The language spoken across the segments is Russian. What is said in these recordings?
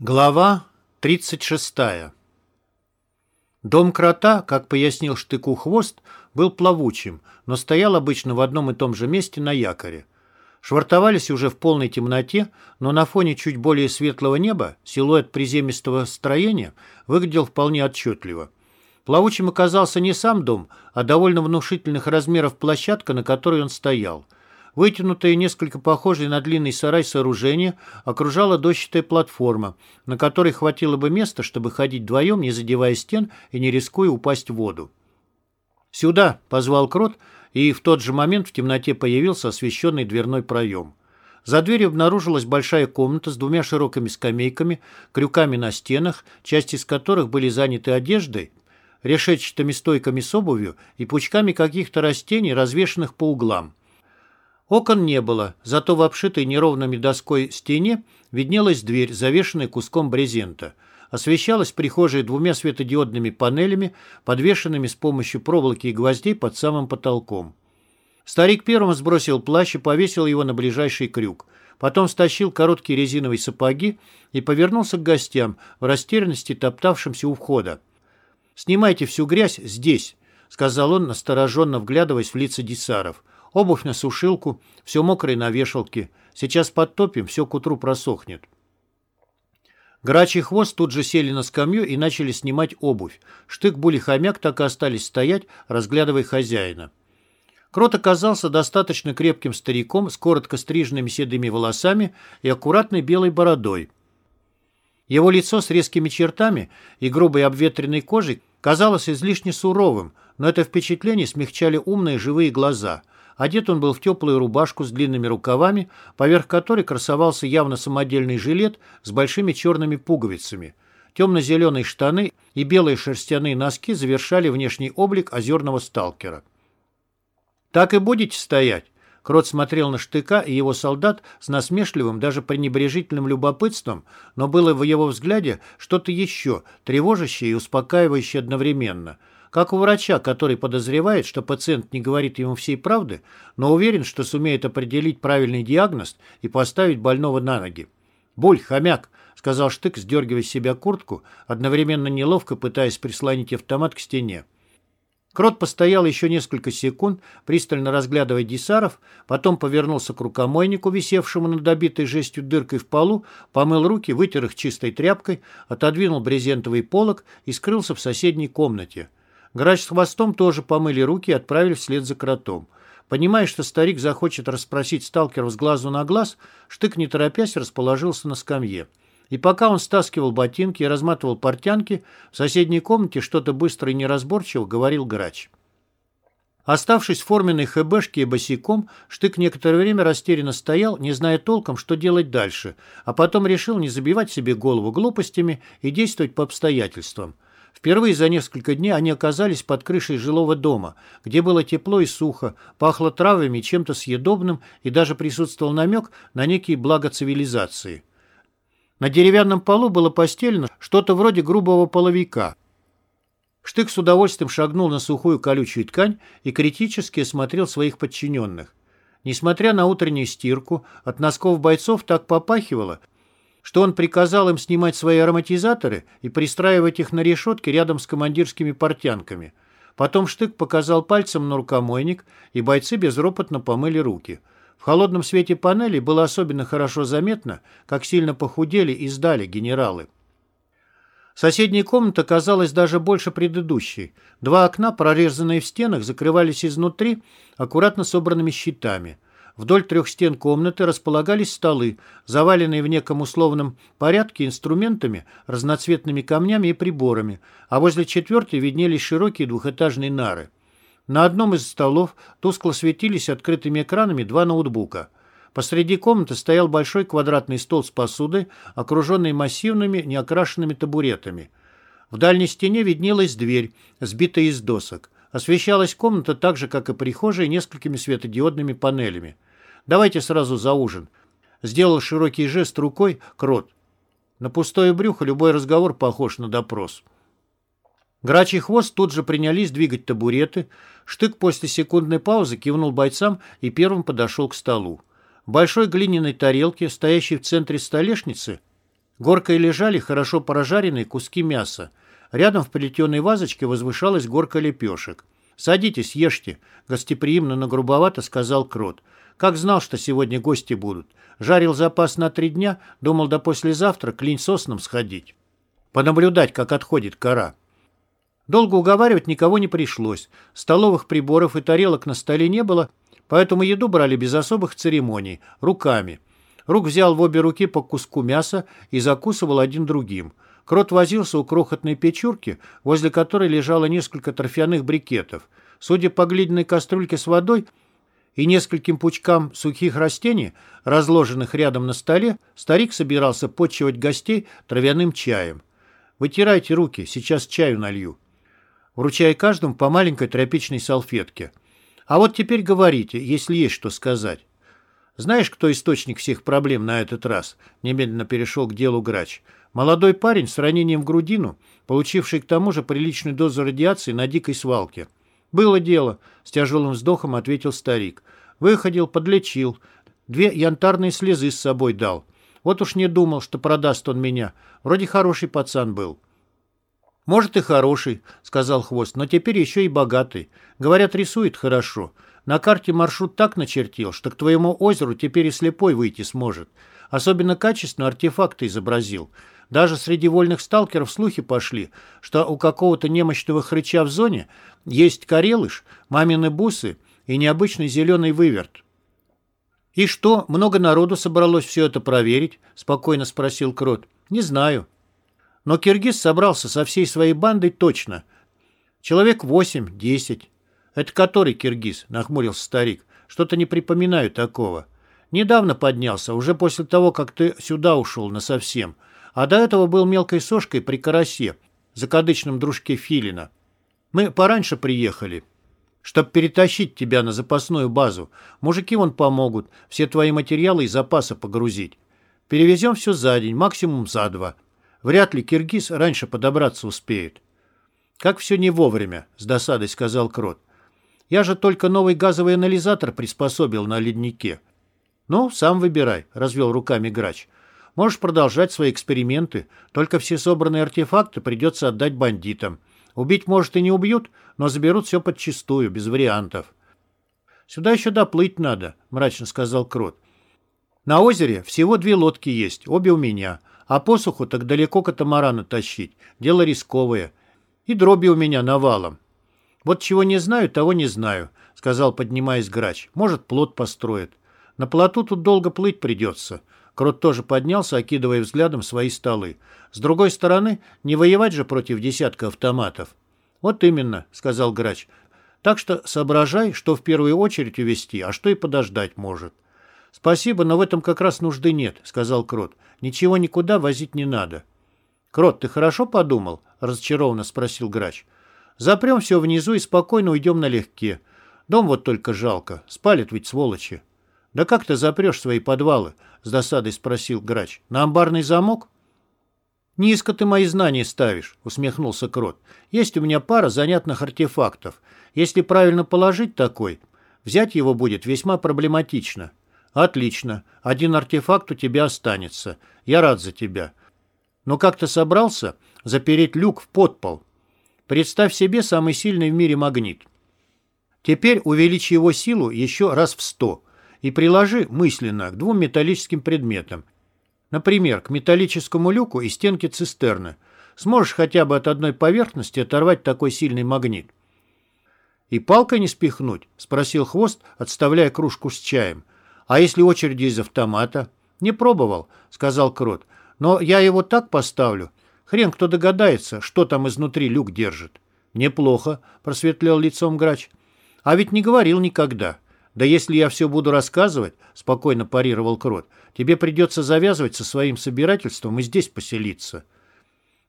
Глава 36. Дом крота, как пояснил штыку хвост, был плавучим, но стоял обычно в одном и том же месте на якоре. Швартовались уже в полной темноте, но на фоне чуть более светлого неба силуэт приземистого строения выглядел вполне отчетливо. Плавучим оказался не сам дом, а довольно внушительных размеров площадка, на которой он стоял – Вытянутое, несколько похожее на длинный сарай сооружение окружала дощатая платформа, на которой хватило бы места, чтобы ходить вдвоем, не задевая стен и не рискуя упасть в воду. «Сюда!» — позвал Крот, и в тот же момент в темноте появился освещенный дверной проем. За дверью обнаружилась большая комната с двумя широкими скамейками, крюками на стенах, части из которых были заняты одеждой, решетчатыми стойками с обувью и пучками каких-то растений, развешанных по углам. Окон не было, зато в обшитой неровными доской стене виднелась дверь, завешенная куском брезента. Освещалась прихожая двумя светодиодными панелями, подвешенными с помощью проволоки и гвоздей под самым потолком. Старик первым сбросил плащ и повесил его на ближайший крюк. Потом стащил короткие резиновые сапоги и повернулся к гостям, в растерянности топтавшимся у входа. «Снимайте всю грязь здесь», — сказал он, настороженно вглядываясь в лица десаров. Обувь на сушилку, все мокрое на вешалке. Сейчас подтопим, все к утру просохнет. И хвост тут же сели на скамью и начали снимать обувь. Штык, Буль хомяк так и остались стоять, разглядывая хозяина. Крот оказался достаточно крепким стариком с коротко стриженными седыми волосами и аккуратной белой бородой. Его лицо с резкими чертами и грубой обветренной кожей казалось излишне суровым, но это впечатление смягчали умные живые глаза – Одет он был в теплую рубашку с длинными рукавами, поверх которой красовался явно самодельный жилет с большими черными пуговицами. Темно-зеленые штаны и белые шерстяные носки завершали внешний облик озерного сталкера. «Так и будете стоять?» Крот смотрел на штыка и его солдат с насмешливым, даже пренебрежительным любопытством, но было в его взгляде что-то еще, тревожащее и успокаивающее одновременно – как у врача, который подозревает, что пациент не говорит ему всей правды, но уверен, что сумеет определить правильный диагноз и поставить больного на ноги. «Буль, хомяк!» — сказал Штык, сдергивая с себя куртку, одновременно неловко пытаясь прислонить автомат к стене. Крот постоял еще несколько секунд, пристально разглядывая десаров, потом повернулся к рукомойнику, висевшему над добитой жестью дыркой в полу, помыл руки, вытер их чистой тряпкой, отодвинул брезентовый полог и скрылся в соседней комнате. Грач с хвостом тоже помыли руки и отправили вслед за кротом. Понимая, что старик захочет расспросить сталкеров с глазу на глаз, Штык, не торопясь, расположился на скамье. И пока он стаскивал ботинки и разматывал портянки, в соседней комнате что-то быстро и неразборчиво говорил грач. Оставшись в форменной хэбэшке и босиком, Штык некоторое время растерянно стоял, не зная толком, что делать дальше, а потом решил не забивать себе голову глупостями и действовать по обстоятельствам – Впервые за несколько дней они оказались под крышей жилого дома, где было тепло и сухо, пахло травами чем-то съедобным, и даже присутствовал намек на некие блага цивилизации. На деревянном полу было постелено что-то вроде грубого половика. Штык с удовольствием шагнул на сухую колючую ткань и критически осмотрел своих подчиненных. Несмотря на утреннюю стирку, от носков бойцов так попахивало – что он приказал им снимать свои ароматизаторы и пристраивать их на решетке рядом с командирскими портянками. Потом Штык показал пальцем на рукомойник, и бойцы безропотно помыли руки. В холодном свете панели было особенно хорошо заметно, как сильно похудели и сдали генералы. Соседняя комната казалась даже больше предыдущей. Два окна, прорезанные в стенах, закрывались изнутри аккуратно собранными щитами – Вдоль трех стен комнаты располагались столы, заваленные в неком условном порядке инструментами, разноцветными камнями и приборами, а возле четвертой виднелись широкие двухэтажные нары. На одном из столов тускло светились открытыми экранами два ноутбука. Посреди комнаты стоял большой квадратный стол с посудой, окруженный массивными неокрашенными табуретами. В дальней стене виднелась дверь, сбитая из досок. Освещалась комната так же, как и прихожая, несколькими светодиодными панелями. Давайте сразу за ужин. Сделал широкий жест рукой крот. На пустое брюхо любой разговор похож на допрос. Грачий хвост тут же принялись двигать табуреты. Штык после секундной паузы кивнул бойцам и первым подошел к столу. В большой глиняной тарелке, стоящей в центре столешницы, Горкой лежали хорошо прожаренные куски мяса. Рядом в плетеной вазочке возвышалась горка лепешек. «Садитесь, ешьте», — гостеприимно, но грубовато сказал Крот. «Как знал, что сегодня гости будут. Жарил запас на три дня, думал до послезавтра клинь сосном сходить. Понаблюдать, как отходит кора». Долго уговаривать никого не пришлось. Столовых приборов и тарелок на столе не было, поэтому еду брали без особых церемоний, руками. Рук взял в обе руки по куску мяса и закусывал один другим. Крот возился у крохотной печурки, возле которой лежало несколько торфяных брикетов. Судя по глиняной кастрюльке с водой и нескольким пучкам сухих растений, разложенных рядом на столе, старик собирался почивать гостей травяным чаем. «Вытирайте руки, сейчас чаю налью», вручая каждому по маленькой тропичной салфетке. «А вот теперь говорите, если есть что сказать». «Знаешь, кто источник всех проблем на этот раз?» Немедленно перешел к делу грач. «Молодой парень с ранением в грудину, получивший к тому же приличную дозу радиации на дикой свалке». «Было дело», — с тяжелым вздохом ответил старик. «Выходил, подлечил. Две янтарные слезы с собой дал. Вот уж не думал, что продаст он меня. Вроде хороший пацан был». «Может, и хороший», — сказал Хвост, — «но теперь еще и богатый. Говорят, рисует хорошо. На карте маршрут так начертил, что к твоему озеру теперь и слепой выйти сможет. Особенно качественно артефакты изобразил. Даже среди вольных сталкеров слухи пошли, что у какого-то немощного хрыча в зоне есть карелыш, мамины бусы и необычный зеленый выверт. «И что, много народу собралось все это проверить?» – спокойно спросил Крот. «Не знаю». Но Киргиз собрался со всей своей бандой точно. Человек восемь-десять. «Это который киргиз?» — нахмурился старик. «Что-то не припоминаю такого. Недавно поднялся, уже после того, как ты сюда ушел насовсем. А до этого был мелкой сошкой при карасе, закадычном дружке Филина. Мы пораньше приехали, чтобы перетащить тебя на запасную базу. Мужики вон помогут, все твои материалы и запасы погрузить. Перевезем все за день, максимум за два. Вряд ли киргиз раньше подобраться успеет». «Как все не вовремя», — с досадой сказал Крот. Я же только новый газовый анализатор приспособил на леднике. Ну, сам выбирай, развел руками грач. Можешь продолжать свои эксперименты, только все собранные артефакты придется отдать бандитам. Убить, может, и не убьют, но заберут все подчистую, без вариантов. «Сюда еще доплыть надо», — мрачно сказал Крот. «На озере всего две лодки есть, обе у меня, а посуху так далеко катамарана тащить, дело рисковое. И дроби у меня навалом. «Вот чего не знаю, того не знаю», — сказал, поднимаясь грач. «Может, плот построит. На плоту тут долго плыть придется». Крот тоже поднялся, окидывая взглядом свои столы. «С другой стороны, не воевать же против десятка автоматов». «Вот именно», — сказал грач. «Так что соображай, что в первую очередь увести, а что и подождать может». «Спасибо, но в этом как раз нужды нет», — сказал Крот. «Ничего никуда возить не надо». «Крот, ты хорошо подумал?» — разочарованно спросил грач. Запрем все внизу и спокойно уйдем налегке. Дом вот только жалко. Спалят ведь сволочи. Да как ты запрешь свои подвалы? С досадой спросил грач. На амбарный замок? «Низко ты мои знания ставишь», — усмехнулся Крот. «Есть у меня пара занятных артефактов. Если правильно положить такой, взять его будет весьма проблематично». «Отлично. Один артефакт у тебя останется. Я рад за тебя. Но как ты собрался запереть люк в подпол?» Представь себе самый сильный в мире магнит. Теперь увеличь его силу еще раз в сто и приложи мысленно к двум металлическим предметам. Например, к металлическому люку и стенке цистерны. Сможешь хотя бы от одной поверхности оторвать такой сильный магнит. «И палкой не спихнуть?» – спросил Хвост, отставляя кружку с чаем. «А если очередь из автомата?» «Не пробовал», – сказал Крот. «Но я его так поставлю, Хрен кто догадается, что там изнутри люк держит. Неплохо, просветлел лицом грач. А ведь не говорил никогда. Да если я все буду рассказывать, спокойно парировал Крот, тебе придется завязывать со своим собирательством и здесь поселиться.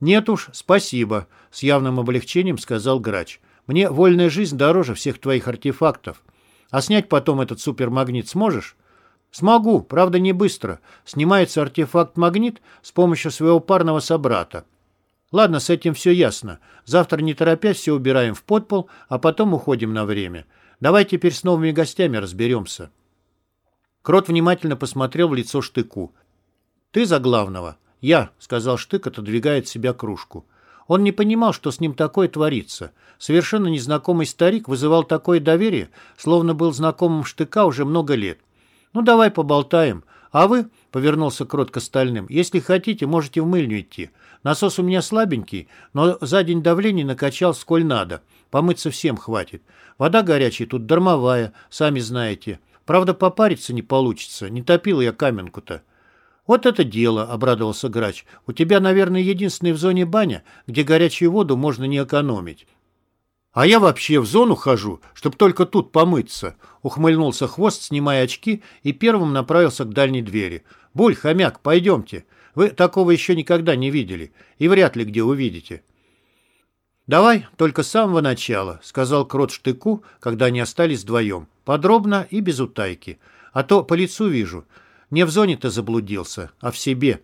Нет уж, спасибо, с явным облегчением сказал грач. Мне вольная жизнь дороже всех твоих артефактов. А снять потом этот супермагнит сможешь? Смогу, правда не быстро. Снимается артефакт-магнит с помощью своего парного собрата. Ладно, с этим все ясно. Завтра не торопясь все убираем в подпол, а потом уходим на время. Давай теперь с новыми гостями разберемся. Крот внимательно посмотрел в лицо штыку. Ты за главного. «Я», — сказал Штык, отодвигая от себя кружку. Он не понимал, что с ним такое творится. Совершенно незнакомый старик вызывал такое доверие, словно был знакомым Штыка уже много лет. «Ну, давай поболтаем. А вы, — повернулся кротко стальным, — если хотите, можете в мыльню идти. Насос у меня слабенький, но за день давление накачал сколь надо. Помыться всем хватит. Вода горячая тут дармовая, сами знаете. Правда, попариться не получится. Не топил я каменку-то». «Вот это дело!» — обрадовался грач. «У тебя, наверное, единственная в зоне баня, где горячую воду можно не экономить». «А я вообще в зону хожу, чтобы только тут помыться», — ухмыльнулся хвост, снимая очки, и первым направился к дальней двери. «Буль, хомяк, пойдемте. Вы такого еще никогда не видели, и вряд ли где увидите». «Давай только с самого начала», — сказал Крот Штыку, когда они остались вдвоем. «Подробно и без утайки. А то по лицу вижу. Не в зоне-то заблудился, а в себе».